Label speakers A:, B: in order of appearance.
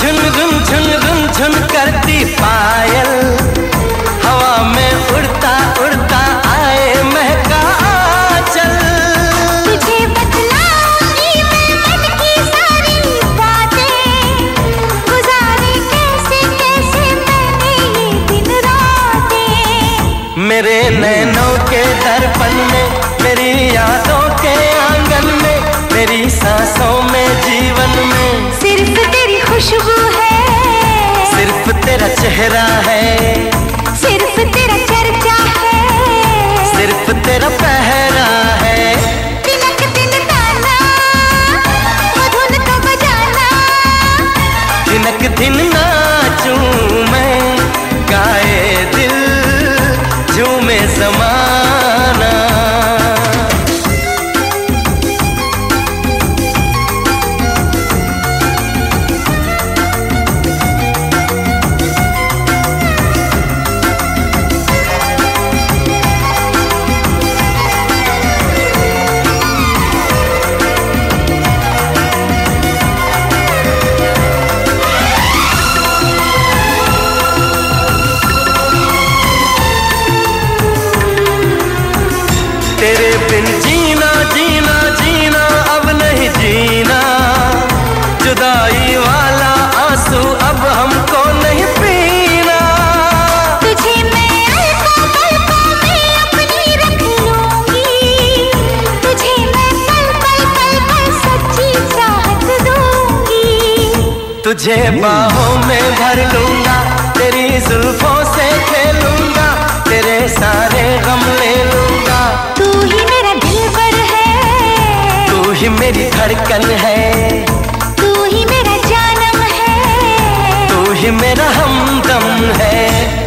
A: रुनझुन रुनझुन रुनझुन करती पायल। हवा में उड़ता उड़ता आए महका चल।
B: तुझे बतलाऊँगी मैं मन की सारी बातें। गुजारे कैसे कैसे मैंने ये दिन रातें।
A: मेरे नैनों के दर्पण में मेरी यादों के आँगन में मेरी सांसों में जीवन में।
B: सिर्फ़ खुशबू है।
A: सिर्फ़ तेरा चेहरा है।
B: सिर्फ़ तेरा चर्चा है।
A: सिर्फ़ तेरा पहरा है।
B: तिलक दिन ताना मधुन को बजाना।
A: दिनक दिन नाचूं मैं गाए दिल झूमे जमाना बिन जीना जीना जीना अब नहीं जीना। जुदाई वाला आँसू अब हमको नहीं पीना।
B: तुझे मैं अल्फ़ा पलकों में अपनी रख लूँगी। तुझे मैं पल पल पल पल सच्ची चाहत दूँगी।
A: तुझे बाहों में भर ही मेरी धड़कन है।
B: तू ही मेरा जानम है।
A: तू ही मेरा हमदम है।